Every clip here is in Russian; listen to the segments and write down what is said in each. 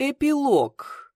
Эпилог.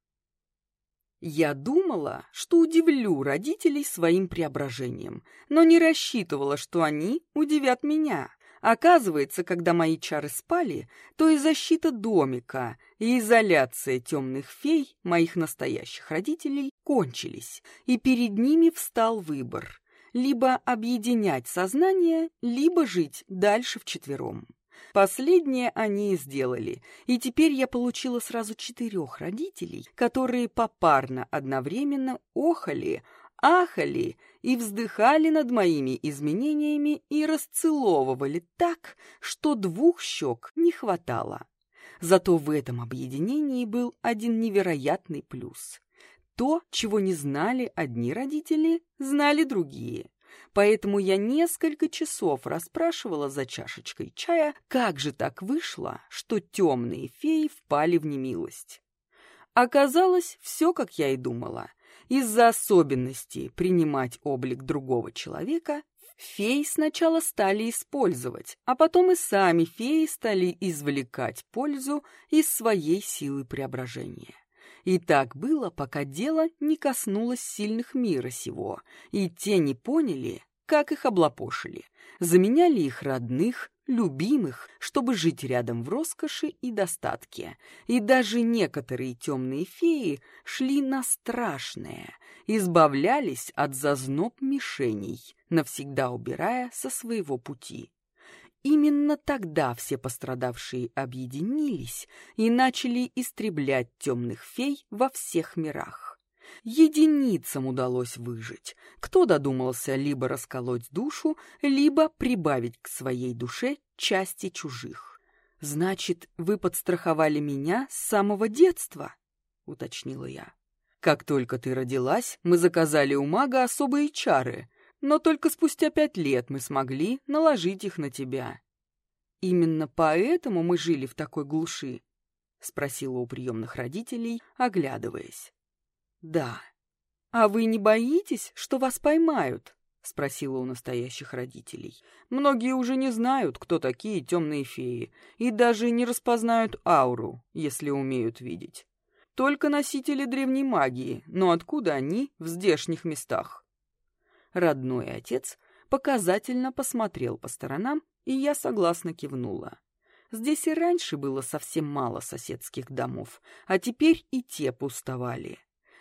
Я думала, что удивлю родителей своим преображением, но не рассчитывала, что они удивят меня. Оказывается, когда мои чары спали, то и защита домика, и изоляция темных фей, моих настоящих родителей, кончились, и перед ними встал выбор — либо объединять сознание, либо жить дальше вчетвером. Последнее они и сделали, и теперь я получила сразу четырех родителей, которые попарно одновременно охали, ахали и вздыхали над моими изменениями и расцеловывали так, что двух щек не хватало. Зато в этом объединении был один невероятный плюс. То, чего не знали одни родители, знали другие поэтому я несколько часов расспрашивала за чашечкой чая, как же так вышло, что темные феи впали в немилость. Оказалось, все, как я и думала. Из-за особенностей принимать облик другого человека феи сначала стали использовать, а потом и сами феи стали извлекать пользу из своей силы преображения. И так было, пока дело не коснулось сильных мира сего, и те не поняли, как их облапошили. Заменяли их родных, любимых, чтобы жить рядом в роскоши и достатке. И даже некоторые темные феи шли на страшное, избавлялись от зазноб мишеней, навсегда убирая со своего пути. Именно тогда все пострадавшие объединились и начали истреблять темных фей во всех мирах. Единицам удалось выжить. Кто додумался либо расколоть душу, либо прибавить к своей душе части чужих. «Значит, вы подстраховали меня с самого детства?» — уточнила я. «Как только ты родилась, мы заказали у мага особые чары, но только спустя пять лет мы смогли наложить их на тебя. Именно поэтому мы жили в такой глуши, спросила у приемных родителей, оглядываясь. Да. А вы не боитесь, что вас поймают? спросила у настоящих родителей. Многие уже не знают, кто такие темные феи, и даже не распознают ауру, если умеют видеть. Только носители древней магии, но откуда они в здешних местах? Родной отец показательно посмотрел по сторонам, и я согласно кивнула. Здесь и раньше было совсем мало соседских домов, а теперь и те пустовали.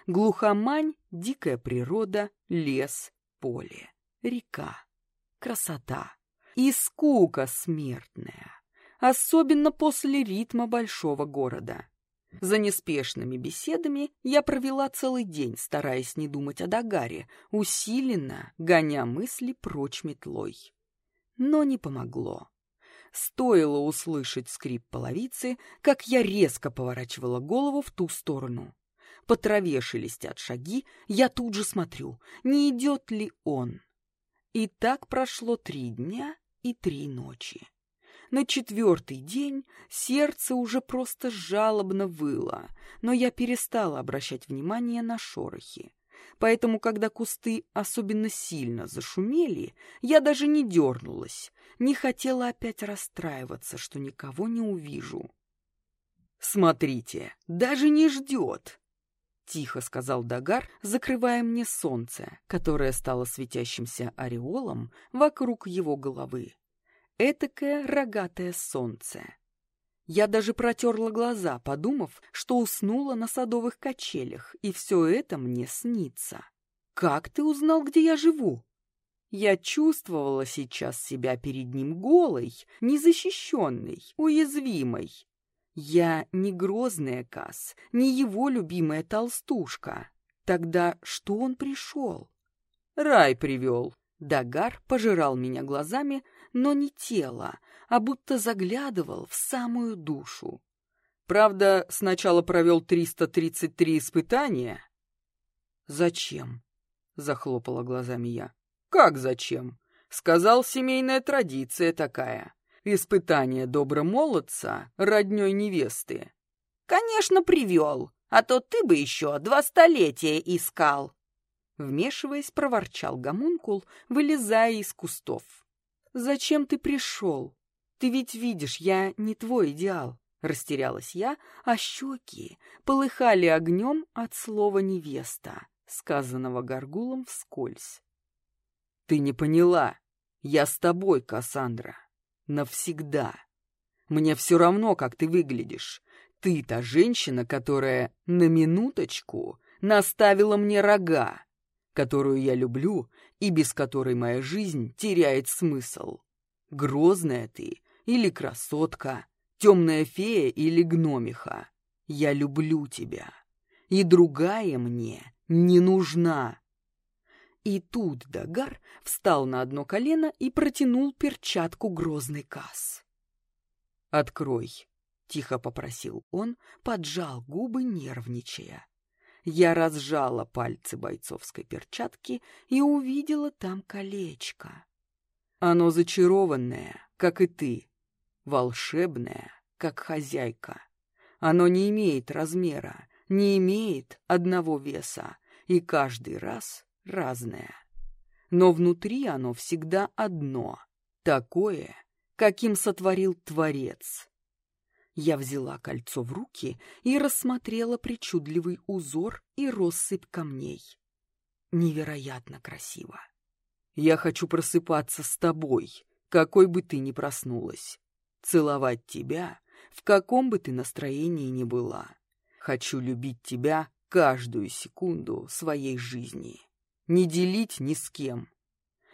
Глухомань, дикая природа, лес, поле, река, красота и скука смертная, особенно после ритма большого города. За неспешными беседами я провела целый день, стараясь не думать о Дагаре, усиленно гоня мысли прочь метлой. Но не помогло. Стоило услышать скрип половицы, как я резко поворачивала голову в ту сторону. По траве шелестят шаги, я тут же смотрю, не идет ли он. И так прошло три дня и три ночи. На четвертый день сердце уже просто жалобно выло, но я перестала обращать внимание на шорохи. Поэтому, когда кусты особенно сильно зашумели, я даже не дернулась, не хотела опять расстраиваться, что никого не увижу. «Смотрите, даже не ждет!» — тихо сказал Дагар, закрывая мне солнце, которое стало светящимся ореолом вокруг его головы этакое рогатое солнце. Я даже протерла глаза, подумав, что уснула на садовых качелях, и все это мне снится. «Как ты узнал, где я живу?» Я чувствовала сейчас себя перед ним голой, незащищенной, уязвимой. Я не грозная Кас, не его любимая толстушка. Тогда что он пришел? Рай привел. Дагар пожирал меня глазами, но не тело, а будто заглядывал в самую душу. Правда, сначала провел 333 испытания. «Зачем?» — захлопала глазами я. «Как зачем?» Сказал, семейная традиция такая. Испытание добромолодца роднёй невесты. «Конечно, привел, а то ты бы еще два столетия искал!» Вмешиваясь, проворчал гомункул, вылезая из кустов. «Зачем ты пришел? Ты ведь видишь, я не твой идеал. Растерялась я, а щеки полыхали огнем от слова «невеста», сказанного горгулом вскользь. «Ты не поняла. Я с тобой, Кассандра. Навсегда. Мне все равно, как ты выглядишь. Ты та женщина, которая на минуточку наставила мне рога, которую я люблю и без которой моя жизнь теряет смысл. Грозная ты или красотка, темная фея или гномиха. Я люблю тебя, и другая мне не нужна. И тут Дагар встал на одно колено и протянул перчатку грозный касс. «Открой», — тихо попросил он, поджал губы, нервничая. Я разжала пальцы бойцовской перчатки и увидела там колечко. Оно зачарованное, как и ты, волшебное, как хозяйка. Оно не имеет размера, не имеет одного веса, и каждый раз разное. Но внутри оно всегда одно, такое, каким сотворил Творец. Я взяла кольцо в руки и рассмотрела причудливый узор и россыпь камней. Невероятно красиво. Я хочу просыпаться с тобой, какой бы ты ни проснулась. Целовать тебя, в каком бы ты настроении ни была. Хочу любить тебя каждую секунду своей жизни. Не делить ни с кем.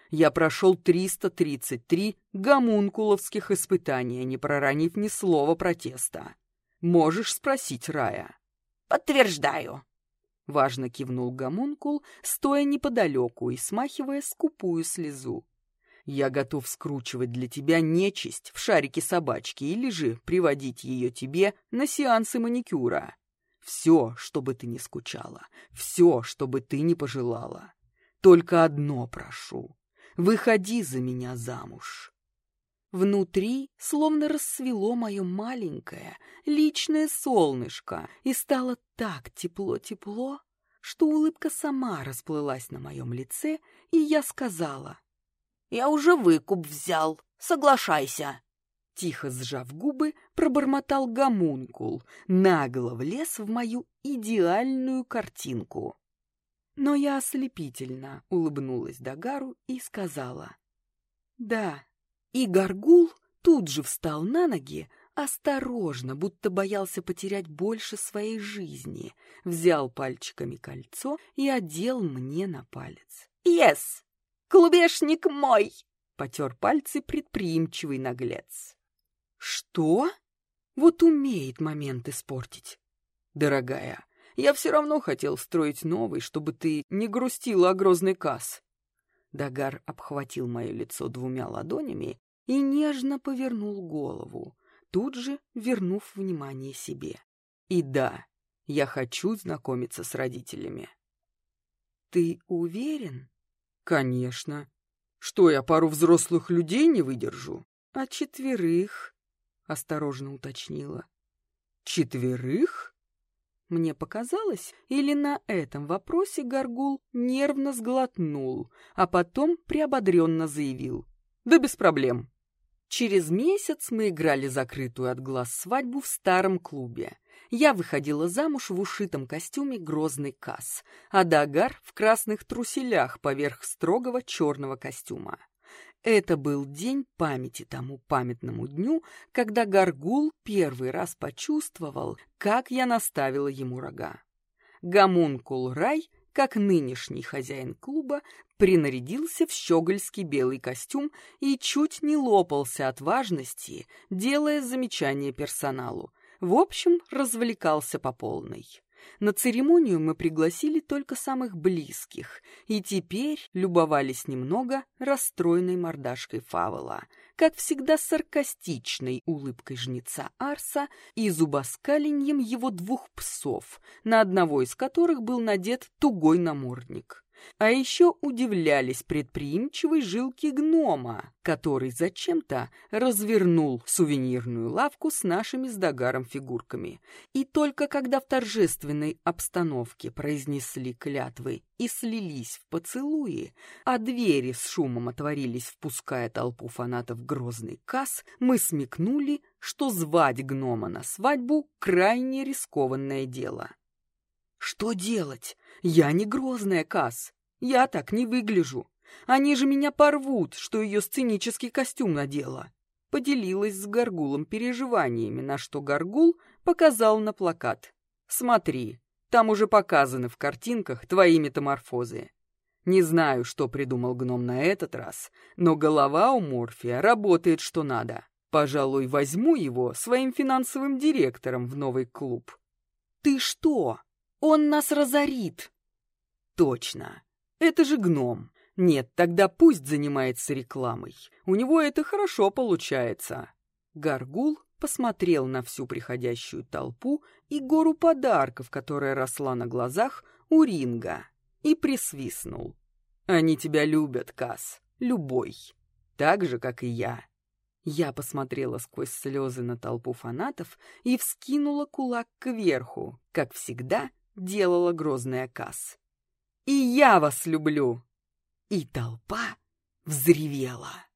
Я прошел 333 гомункуловских испытания, не проронив ни слова протеста. Можешь спросить Рая. «Подтверждаю», Важно кивнул гомункул, стоя неподалеку и смахивая скупую слезу. «Я готов скручивать для тебя нечисть в шарике собачки или же приводить ее тебе на сеансы маникюра. Все, чтобы ты не скучала, все, чтобы ты не пожелала. Только одно прошу — выходи за меня замуж». Внутри словно рассвело мое маленькое личное солнышко, и стало так тепло-тепло, что улыбка сама расплылась на моем лице, и я сказала. «Я уже выкуп взял, соглашайся». Тихо сжав губы, пробормотал гомункул, нагло влез в мою идеальную картинку. Но я ослепительно улыбнулась Дагару и сказала. «Да, и Горгул тут же встал на ноги, осторожно, будто боялся потерять больше своей жизни, взял пальчиками кольцо и одел мне на палец. «Ес! Клубешник мой!» — потер пальцы предприимчивый наглец. «Что? Вот умеет момент испортить. Дорогая, я все равно хотел строить новый, чтобы ты не грустила о грозный касс». Дагар обхватил мое лицо двумя ладонями и нежно повернул голову, тут же вернув внимание себе. И да, я хочу знакомиться с родителями. Ты уверен? Конечно. Что, я пару взрослых людей не выдержу? А четверых? Осторожно уточнила. Четверых? Мне показалось, или на этом вопросе Горгул нервно сглотнул, а потом приободренно заявил. Да без проблем. Через месяц мы играли закрытую от глаз свадьбу в старом клубе. Я выходила замуж в ушитом костюме грозный касс, а Дагар в красных труселях поверх строгого черного костюма. Это был день памяти тому памятному дню, когда Гаргул первый раз почувствовал, как я наставила ему рога. Гомункул Рай как нынешний хозяин клуба, принарядился в щегольский белый костюм и чуть не лопался от важности, делая замечания персоналу. В общем, развлекался по полной. На церемонию мы пригласили только самых близких, и теперь любовались немного расстроенной мордашкой Фавела, как всегда саркастичной улыбкой жнеца Арса и зубоскаленьем его двух псов, на одного из которых был надет тугой намордник. А еще удивлялись предприимчивой жилки гнома, который зачем-то развернул сувенирную лавку с нашими с Дагаром фигурками. И только когда в торжественной обстановке произнесли клятвы и слились в поцелуи, а двери с шумом отворились, впуская толпу фанатов грозный касс, мы смекнули, что звать гнома на свадьбу — крайне рискованное дело. Что делать? Я не грозная, Касс. Я так не выгляжу. Они же меня порвут, что ее сценический костюм надела. Поделилась с Горгулом переживаниями, на что Горгул показал на плакат. Смотри, там уже показаны в картинках твои метаморфозы. Не знаю, что придумал гном на этот раз, но голова у Морфия работает что надо. Пожалуй, возьму его своим финансовым директором в новый клуб. Ты что? Он нас разорит. Точно. Это же гном. Нет, тогда пусть занимается рекламой. У него это хорошо получается. Гаргул посмотрел на всю приходящую толпу и гору подарков, которая росла на глазах у Ринга, и присвистнул. «Они тебя любят, Кас, любой, так же, как и я». Я посмотрела сквозь слезы на толпу фанатов и вскинула кулак кверху, как всегда делала грозная Кас. «И я вас люблю!» И толпа взревела.